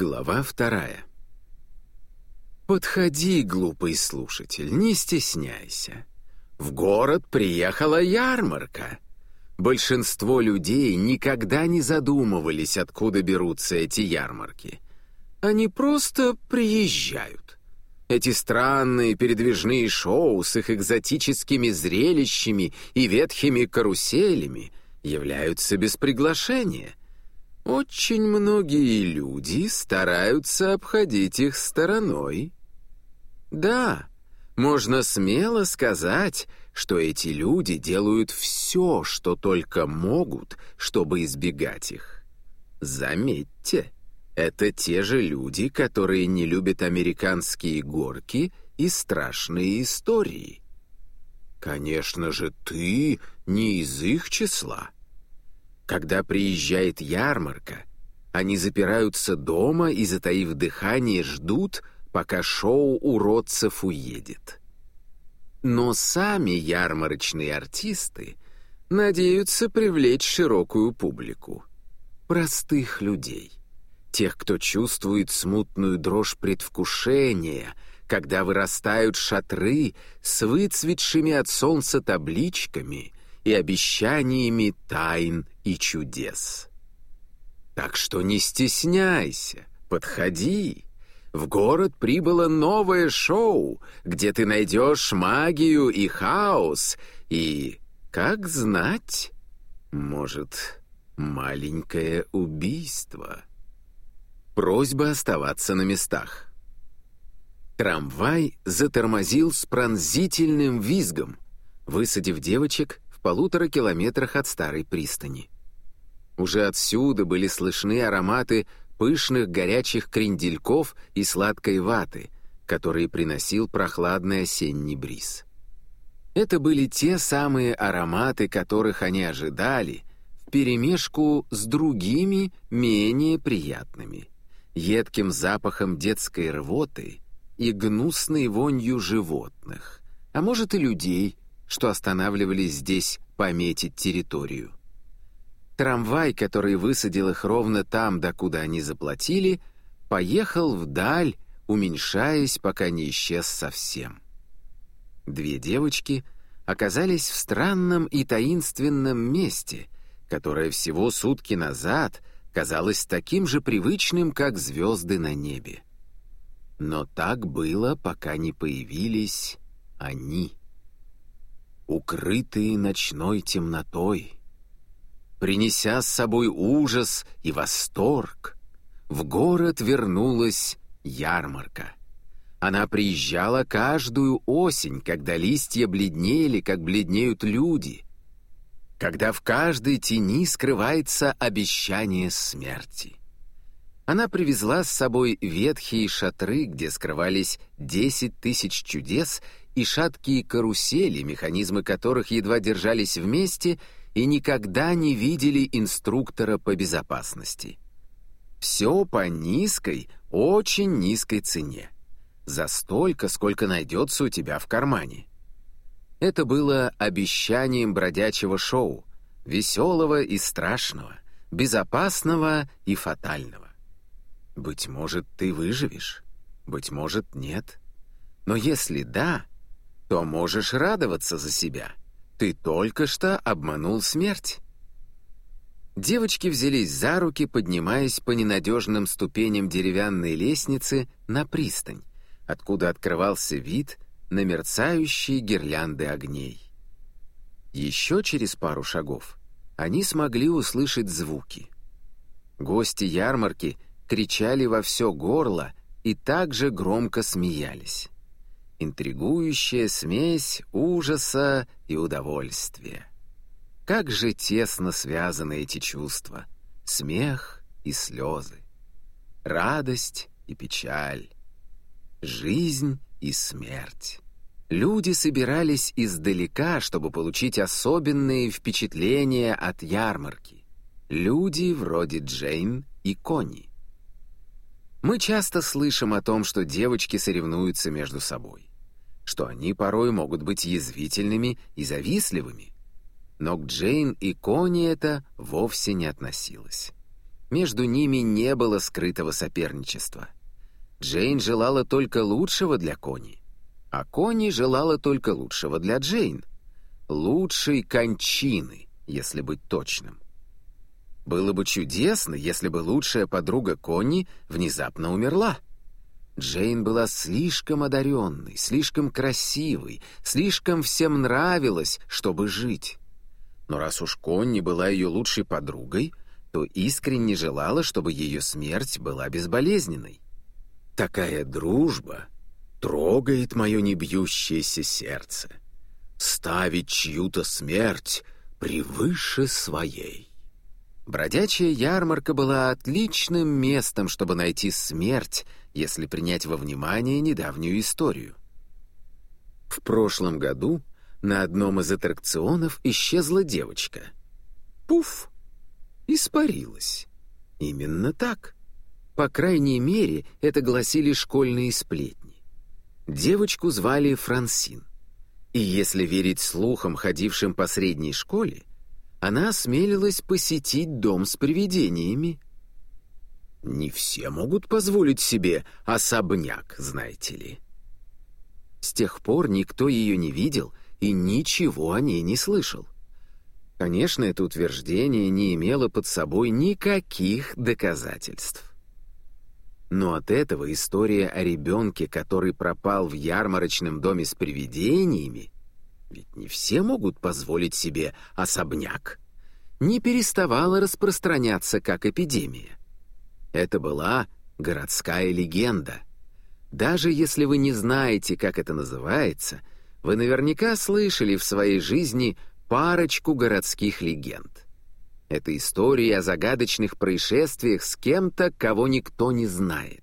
Глава вторая. «Подходи, глупый слушатель, не стесняйся. В город приехала ярмарка. Большинство людей никогда не задумывались, откуда берутся эти ярмарки. Они просто приезжают. Эти странные передвижные шоу с их экзотическими зрелищами и ветхими каруселями являются без приглашения. Очень многие люди стараются обходить их стороной. Да, можно смело сказать, что эти люди делают все, что только могут, чтобы избегать их. Заметьте, это те же люди, которые не любят американские горки и страшные истории. Конечно же, ты не из их числа. Когда приезжает ярмарка, они запираются дома и, затаив дыхание, ждут, пока шоу уродцев уедет. Но сами ярмарочные артисты надеются привлечь широкую публику. Простых людей. Тех, кто чувствует смутную дрожь предвкушения, когда вырастают шатры с выцветшими от солнца табличками и обещаниями тайн и чудес. Так что не стесняйся, подходи. В город прибыло новое шоу, где ты найдешь магию и хаос, и, как знать, может, маленькое убийство. Просьба оставаться на местах. Трамвай затормозил с пронзительным визгом, высадив девочек в полутора километрах от старой пристани. Уже отсюда были слышны ароматы пышных горячих крендельков и сладкой ваты, которые приносил прохладный осенний бриз. Это были те самые ароматы, которых они ожидали, вперемешку с другими, менее приятными, едким запахом детской рвоты и гнусной вонью животных, а может и людей, что останавливались здесь пометить территорию. Трамвай, который высадил их ровно там, докуда они заплатили, поехал вдаль, уменьшаясь, пока не исчез совсем. Две девочки оказались в странном и таинственном месте, которое всего сутки назад казалось таким же привычным, как звезды на небе. Но так было, пока не появились они. Укрытые ночной темнотой — принеся с собой ужас и восторг, в город вернулась ярмарка. Она приезжала каждую осень, когда листья бледнели, как бледнеют люди, когда в каждой тени скрывается обещание смерти. Она привезла с собой ветхие шатры, где скрывались десять тысяч чудес и шаткие карусели, механизмы которых едва держались вместе — и никогда не видели инструктора по безопасности. Все по низкой, очень низкой цене. За столько, сколько найдется у тебя в кармане. Это было обещанием бродячего шоу, веселого и страшного, безопасного и фатального. Быть может, ты выживешь, быть может, нет. Но если да, то можешь радоваться за себя — ты только что обманул смерть». Девочки взялись за руки, поднимаясь по ненадежным ступеням деревянной лестницы на пристань, откуда открывался вид на мерцающие гирлянды огней. Еще через пару шагов они смогли услышать звуки. Гости ярмарки кричали во все горло и также громко смеялись интригующая смесь ужаса и удовольствия. Как же тесно связаны эти чувства — смех и слезы, радость и печаль, жизнь и смерть. Люди собирались издалека, чтобы получить особенные впечатления от ярмарки. Люди вроде Джейн и Конни. Мы часто слышим о том, что девочки соревнуются между собой что они порой могут быть язвительными и завистливыми. Но к Джейн и Кони это вовсе не относилось. Между ними не было скрытого соперничества. Джейн желала только лучшего для Кони, а Кони желала только лучшего для Джейн. Лучшей кончины, если быть точным. Было бы чудесно, если бы лучшая подруга Конни внезапно умерла. Джейн была слишком одаренной, слишком красивой, слишком всем нравилась, чтобы жить. Но раз уж Конни была ее лучшей подругой, то искренне желала, чтобы ее смерть была безболезненной. Такая дружба трогает мое небьющееся сердце. Ставить чью-то смерть превыше своей. Бродячая ярмарка была отличным местом, чтобы найти смерть, если принять во внимание недавнюю историю. В прошлом году на одном из аттракционов исчезла девочка. Пуф! Испарилась. Именно так. По крайней мере, это гласили школьные сплетни. Девочку звали Франсин. И если верить слухам, ходившим по средней школе, она осмелилась посетить дом с привидениями. Не все могут позволить себе особняк, знаете ли. С тех пор никто ее не видел и ничего о ней не слышал. Конечно, это утверждение не имело под собой никаких доказательств. Но от этого история о ребенке, который пропал в ярмарочном доме с привидениями, ведь не все могут позволить себе особняк, не переставала распространяться как эпидемия. Это была городская легенда. Даже если вы не знаете, как это называется, вы наверняка слышали в своей жизни парочку городских легенд. Это истории о загадочных происшествиях с кем-то, кого никто не знает.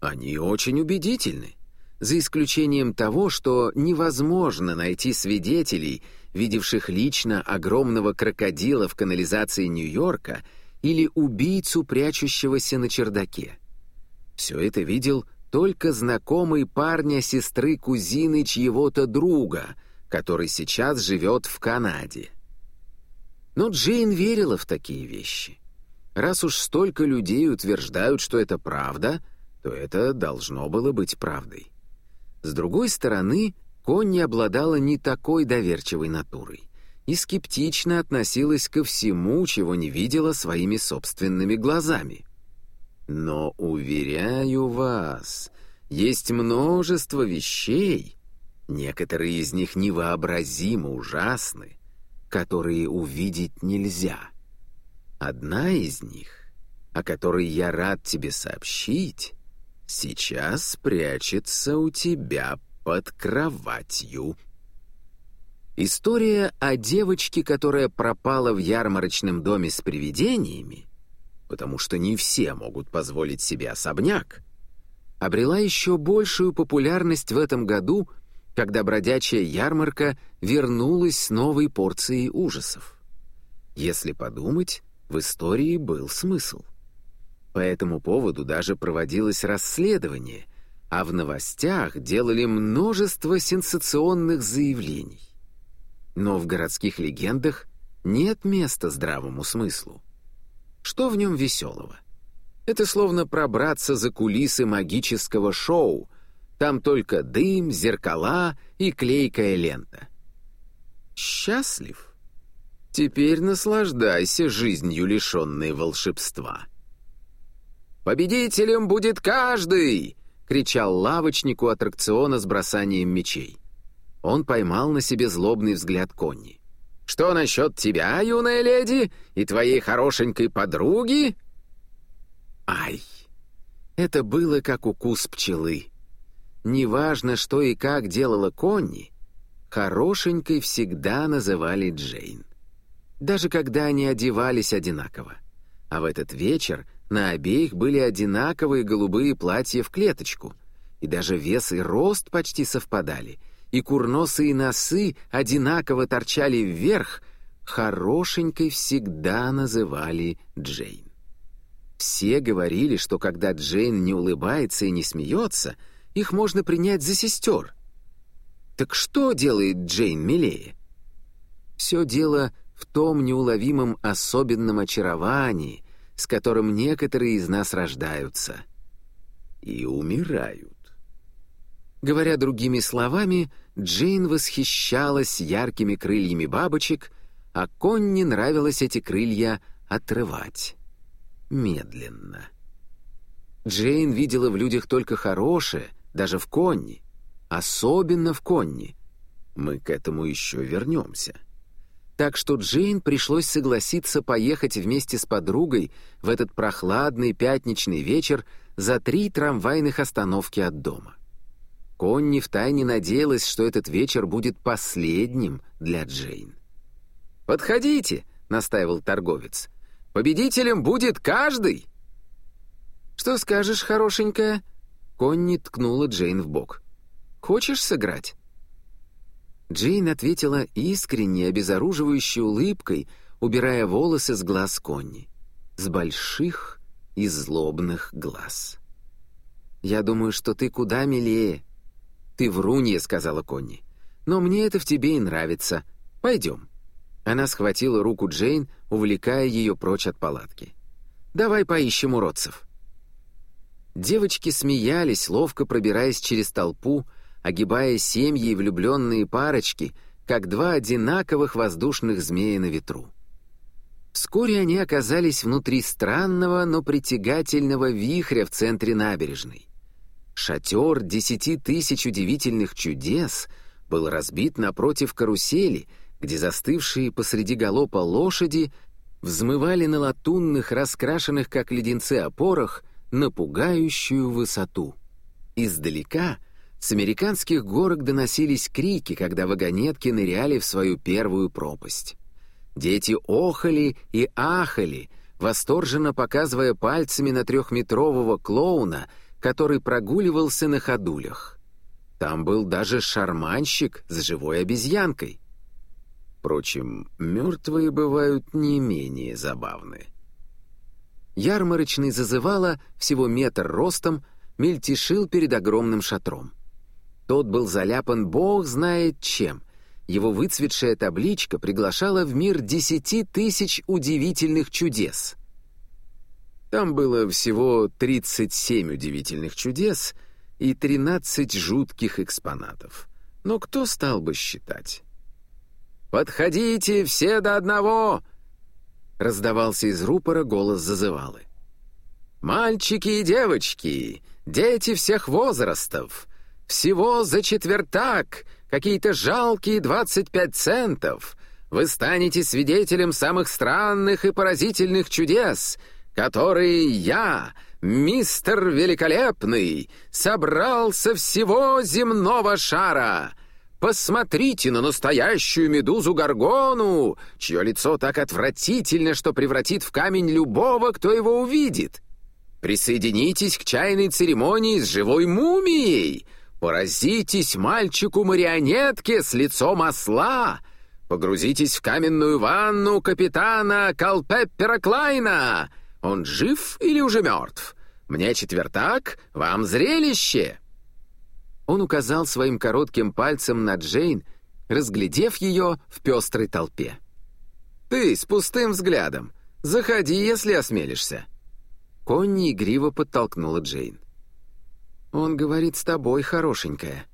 Они очень убедительны, за исключением того, что невозможно найти свидетелей, видевших лично огромного крокодила в канализации Нью-Йорка или убийцу, прячущегося на чердаке. Все это видел только знакомый парня сестры кузины чьего-то друга, который сейчас живет в Канаде. Но Джейн верила в такие вещи. Раз уж столько людей утверждают, что это правда, то это должно было быть правдой. С другой стороны, Конни обладала не такой доверчивой натурой и скептично относилась ко всему, чего не видела своими собственными глазами. Но, уверяю вас, есть множество вещей, некоторые из них невообразимо ужасны, которые увидеть нельзя. Одна из них, о которой я рад тебе сообщить, сейчас прячется у тебя под кроватью. История о девочке, которая пропала в ярмарочном доме с привидениями, потому что не все могут позволить себе особняк, обрела еще большую популярность в этом году — когда бродячая ярмарка вернулась с новой порцией ужасов. Если подумать, в истории был смысл. По этому поводу даже проводилось расследование, а в новостях делали множество сенсационных заявлений. Но в городских легендах нет места здравому смыслу. Что в нем веселого? Это словно пробраться за кулисы магического шоу, там только дым, зеркала и клейкая лента. Счастлив? Теперь наслаждайся жизнью, лишенной волшебства. «Победителем будет каждый!» — кричал лавочник у аттракциона с бросанием мечей. Он поймал на себе злобный взгляд Конни. «Что насчет тебя, юная леди, и твоей хорошенькой подруги?» Ай! Это было как укус пчелы. Неважно, что и как делала Конни, хорошенькой всегда называли Джейн. Даже когда они одевались одинаково. А в этот вечер на обеих были одинаковые голубые платья в клеточку, и даже вес и рост почти совпадали, и курносые носы одинаково торчали вверх, хорошенькой всегда называли Джейн. Все говорили, что когда Джейн не улыбается и не смеется — их можно принять за сестер. Так что делает Джейн милее? Все дело в том неуловимом особенном очаровании, с которым некоторые из нас рождаются. И умирают. Говоря другими словами, Джейн восхищалась яркими крыльями бабочек, а Конни нравилось эти крылья отрывать. Медленно. Джейн видела в людях только хорошее, даже в Конни. Особенно в Конни. Мы к этому еще вернемся. Так что Джейн пришлось согласиться поехать вместе с подругой в этот прохладный пятничный вечер за три трамвайных остановки от дома. Конни втайне надеялась, что этот вечер будет последним для Джейн. «Подходите», — настаивал торговец. «Победителем будет каждый!» «Что скажешь, хорошенькая?» Конни ткнула Джейн в бок. «Хочешь сыграть?» Джейн ответила искренней, обезоруживающей улыбкой, убирая волосы с глаз Конни. С больших и злобных глаз. «Я думаю, что ты куда милее». «Ты врунья», — сказала Конни. «Но мне это в тебе и нравится. Пойдем». Она схватила руку Джейн, увлекая ее прочь от палатки. «Давай поищем уродцев». Девочки смеялись, ловко пробираясь через толпу, огибая семьи и влюбленные парочки, как два одинаковых воздушных змея на ветру. Вскоре они оказались внутри странного, но притягательного вихря в центре набережной. Шатер десяти тысяч удивительных чудес был разбит напротив карусели, где застывшие посреди галопа лошади взмывали на латунных, раскрашенных как леденцы опорах, на пугающую высоту. Издалека с американских горок доносились крики, когда вагонетки ныряли в свою первую пропасть. Дети охали и ахали, восторженно показывая пальцами на трехметрового клоуна, который прогуливался на ходулях. Там был даже шарманщик с живой обезьянкой. Впрочем, мертвые бывают не менее забавны. Ярмарочный зазывало, всего метр ростом, мельтешил перед огромным шатром. Тот был заляпан бог знает чем. Его выцветшая табличка приглашала в мир десяти тысяч удивительных чудес. Там было всего 37 удивительных чудес и 13 жутких экспонатов. Но кто стал бы считать? «Подходите все до одного!» раздавался из рупора голос зазывалы. «Мальчики и девочки, дети всех возрастов, всего за четвертак, какие-то жалкие 25 центов, вы станете свидетелем самых странных и поразительных чудес, которые я, мистер Великолепный, собрал со всего земного шара». Посмотрите на настоящую медузу Гаргону, чье лицо так отвратительно, что превратит в камень любого, кто его увидит. Присоединитесь к чайной церемонии с живой мумией. Поразитесь мальчику-марионетке с лицом осла. Погрузитесь в каменную ванну капитана Калпеппера Клайна. Он жив или уже мертв? Мне четвертак, вам зрелище!» Он указал своим коротким пальцем на Джейн, разглядев ее в пестрой толпе. «Ты с пустым взглядом. Заходи, если осмелишься». Конни игриво подтолкнула Джейн. «Он говорит с тобой, хорошенькая».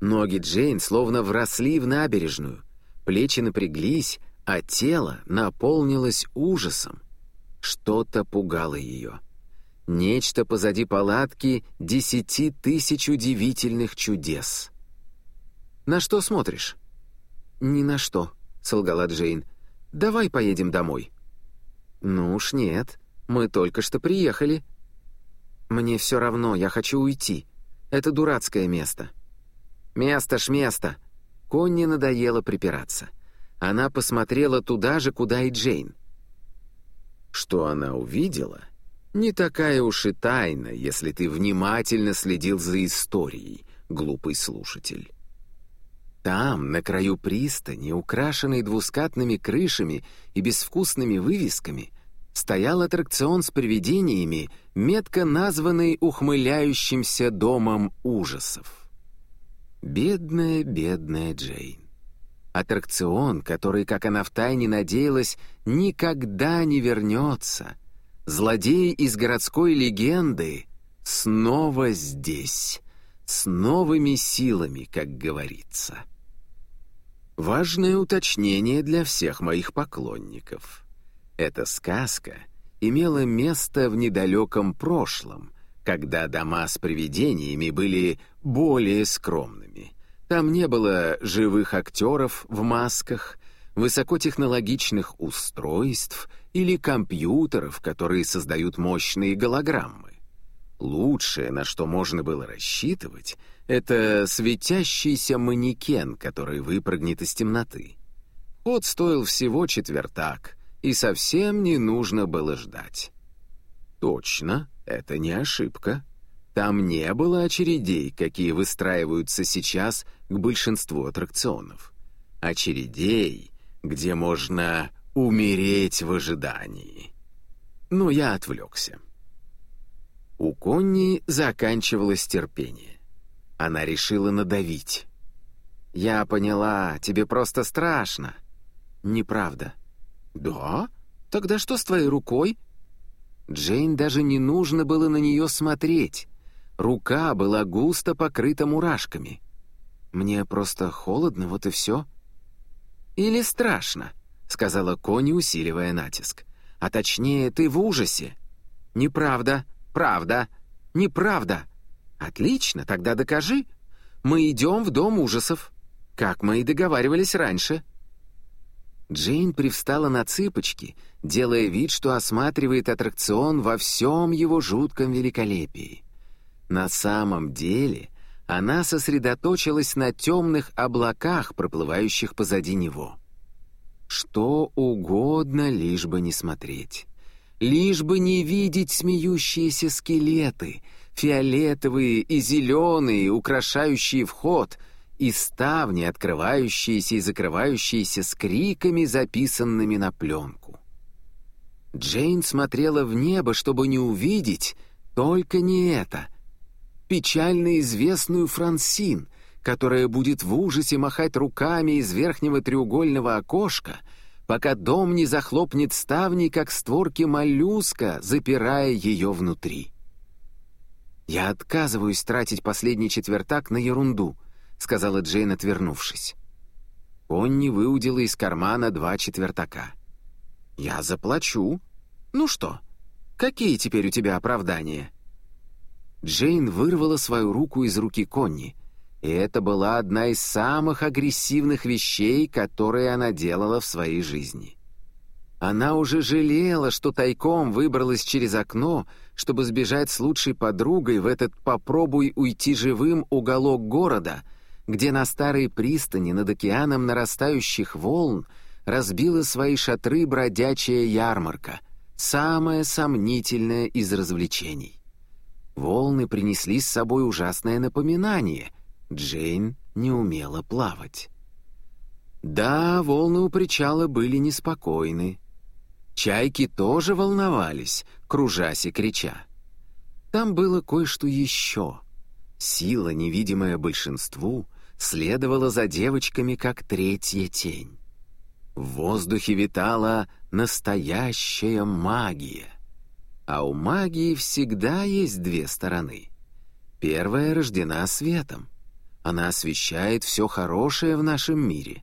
Ноги Джейн словно вросли в набережную, плечи напряглись, а тело наполнилось ужасом. Что-то пугало ее. Нечто позади палатки десяти тысяч удивительных чудес. «На что смотришь?» «Ни на что», — солгала Джейн. «Давай поедем домой». «Ну уж нет, мы только что приехали». «Мне все равно, я хочу уйти. Это дурацкое место». «Место ж место!» Конни надоело припираться. Она посмотрела туда же, куда и Джейн. Что она увидела — не такая уж и тайна, если ты внимательно следил за историей, глупый слушатель. Там, на краю пристани, украшенной двускатными крышами и безвкусными вывесками, стоял аттракцион с привидениями, метко названный ухмыляющимся домом ужасов. Бедная, бедная Джейн. Аттракцион, который, как она втайне надеялась, никогда не вернется — Злодей из городской легенды снова здесь, с новыми силами, как говорится. Важное уточнение для всех моих поклонников. Эта сказка имела место в недалеком прошлом, когда дома с привидениями были более скромными. Там не было живых актеров в масках, высокотехнологичных устройств или компьютеров, которые создают мощные голограммы. Лучшее, на что можно было рассчитывать, это светящийся манекен, который выпрыгнет из темноты. Ход стоил всего четвертак, и совсем не нужно было ждать. Точно, это не ошибка. Там не было очередей, какие выстраиваются сейчас к большинству аттракционов. Очередей, где можно умереть в ожидании. Но я отвлекся. У Конни заканчивалось терпение. Она решила надавить. «Я поняла, тебе просто страшно». «Неправда». «Да? Тогда что с твоей рукой?» Джейн даже не нужно было на нее смотреть. Рука была густо покрыта мурашками. «Мне просто холодно, вот и все». «Или страшно», — сказала Кони, усиливая натиск. «А точнее, ты в ужасе». «Неправда, правда, неправда». «Отлично, тогда докажи. Мы идем в дом ужасов, как мы и договаривались раньше». Джейн привстала на цыпочки, делая вид, что осматривает аттракцион во всем его жутком великолепии. На самом деле она сосредоточилась на темных облаках, проплывающих позади него. Что угодно, лишь бы не смотреть. Лишь бы не видеть смеющиеся скелеты, фиолетовые и зеленые, украшающие вход, и ставни, открывающиеся и закрывающиеся с криками, записанными на пленку. Джейн смотрела в небо, чтобы не увидеть, только не это. Печально известную Франсин, которая будет в ужасе махать руками из верхнего треугольного окошка, пока дом не захлопнет ставни, как створки моллюска, запирая ее внутри. Я отказываюсь тратить последний четвертак на ерунду —— сказала Джейн, отвернувшись. Конни выудила из кармана два четвертака. «Я заплачу. Ну что, какие теперь у тебя оправдания?» Джейн вырвала свою руку из руки Конни, и это была одна из самых агрессивных вещей, которые она делала в своей жизни. Она уже жалела, что тайком выбралась через окно, чтобы сбежать с лучшей подругой в этот «попробуй уйти живым» уголок города — где на старой пристани над океаном нарастающих волн разбила свои шатры бродячая ярмарка, самая сомнительная из развлечений. Волны принесли с собой ужасное напоминание — Джейн не умела плавать. Да, волны у причала были неспокойны. Чайки тоже волновались, кружась и крича. Там было кое-что еще. Сила, невидимая большинству — следовала за девочками как третья тень. В воздухе витала настоящая магия. А у магии всегда есть две стороны. Первая рождена светом. Она освещает все хорошее в нашем мире.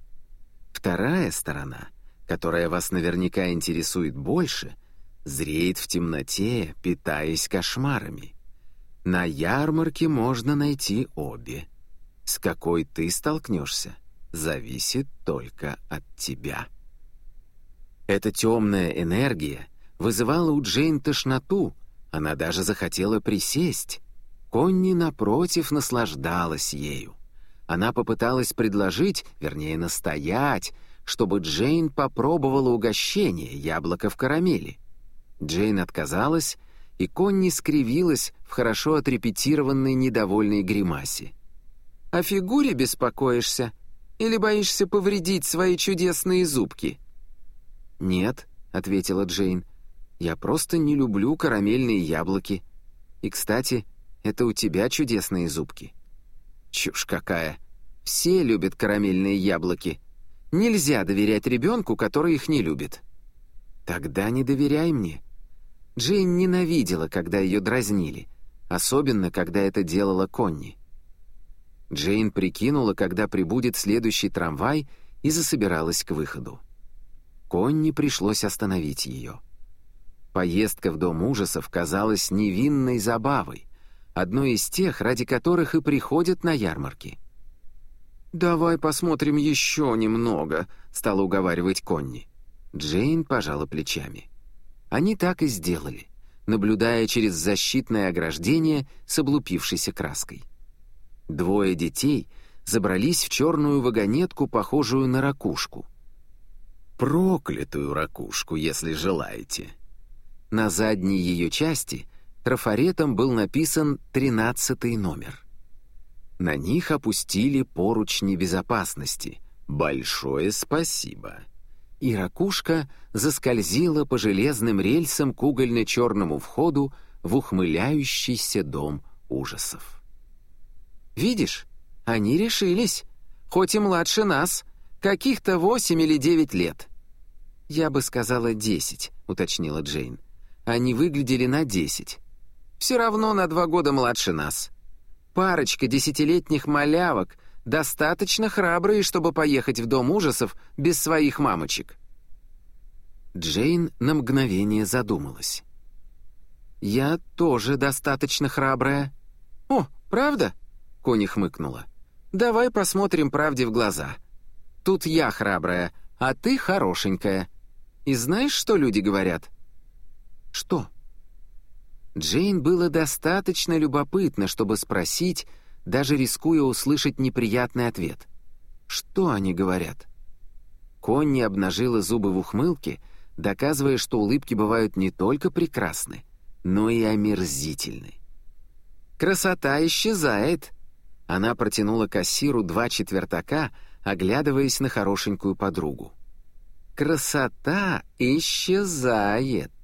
Вторая сторона, которая вас наверняка интересует больше, зреет в темноте, питаясь кошмарами. На ярмарке можно найти обе — с какой ты столкнешься, зависит только от тебя. Эта темная энергия вызывала у Джейн тошноту, она даже захотела присесть. Конни, напротив, наслаждалась ею. Она попыталась предложить, вернее, настоять, чтобы Джейн попробовала угощение яблоко в карамели. Джейн отказалась, и Конни скривилась в хорошо отрепетированной недовольной гримасе. О фигуре беспокоишься? Или боишься повредить свои чудесные зубки?» «Нет», — ответила Джейн. «Я просто не люблю карамельные яблоки. И, кстати, это у тебя чудесные зубки». «Чушь какая! Все любят карамельные яблоки. Нельзя доверять ребенку, который их не любит». «Тогда не доверяй мне. Джейн ненавидела, когда ее дразнили, особенно, когда это делала Конни. Джейн прикинула, когда прибудет следующий трамвай, и засобиралась к выходу. Конни пришлось остановить ее. Поездка в Дом ужасов казалась невинной забавой, одной из тех, ради которых и приходят на ярмарки. «Давай посмотрим еще немного», — стала уговаривать Конни. Джейн пожала плечами. Они так и сделали, наблюдая через защитное ограждение с облупившейся краской. Двое детей забрались в черную вагонетку, похожую на ракушку. Проклятую ракушку, если желаете. На задней ее части трафаретом был написан тринадцатый номер. На них опустили поручни безопасности. Большое спасибо. И ракушка заскользила по железным рельсам к угольно-черному входу в ухмыляющийся дом ужасов. «Видишь, они решились, хоть и младше нас, каких-то восемь или девять лет». «Я бы сказала десять», — уточнила Джейн. «Они выглядели на десять. Все равно на два года младше нас. Парочка десятилетних малявок достаточно храбрые, чтобы поехать в Дом ужасов без своих мамочек». Джейн на мгновение задумалась. «Я тоже достаточно храбрая». «О, правда?» — Кони хмыкнула. «Давай посмотрим правде в глаза. Тут я храбрая, а ты хорошенькая. И знаешь, что люди говорят?» «Что?» Джейн было достаточно любопытно, чтобы спросить, даже рискуя услышать неприятный ответ. «Что они говорят?» Конни обнажила зубы в ухмылке, доказывая, что улыбки бывают не только прекрасны, но и омерзительны. «Красота исчезает!» Она протянула кассиру два четвертака, оглядываясь на хорошенькую подругу. «Красота исчезает!»